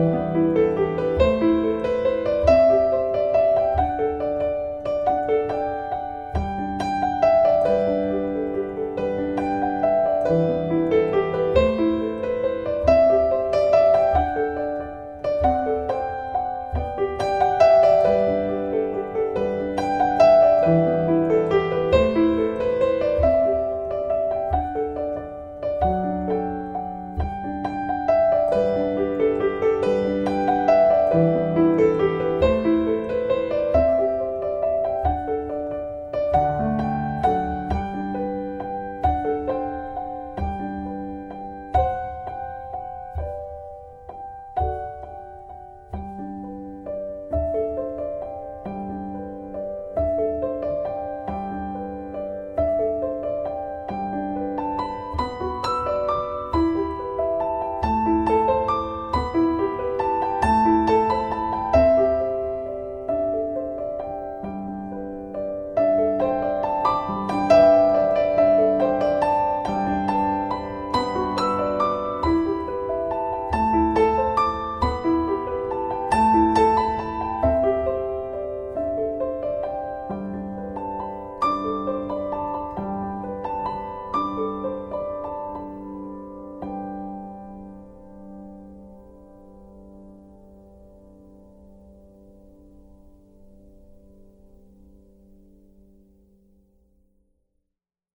you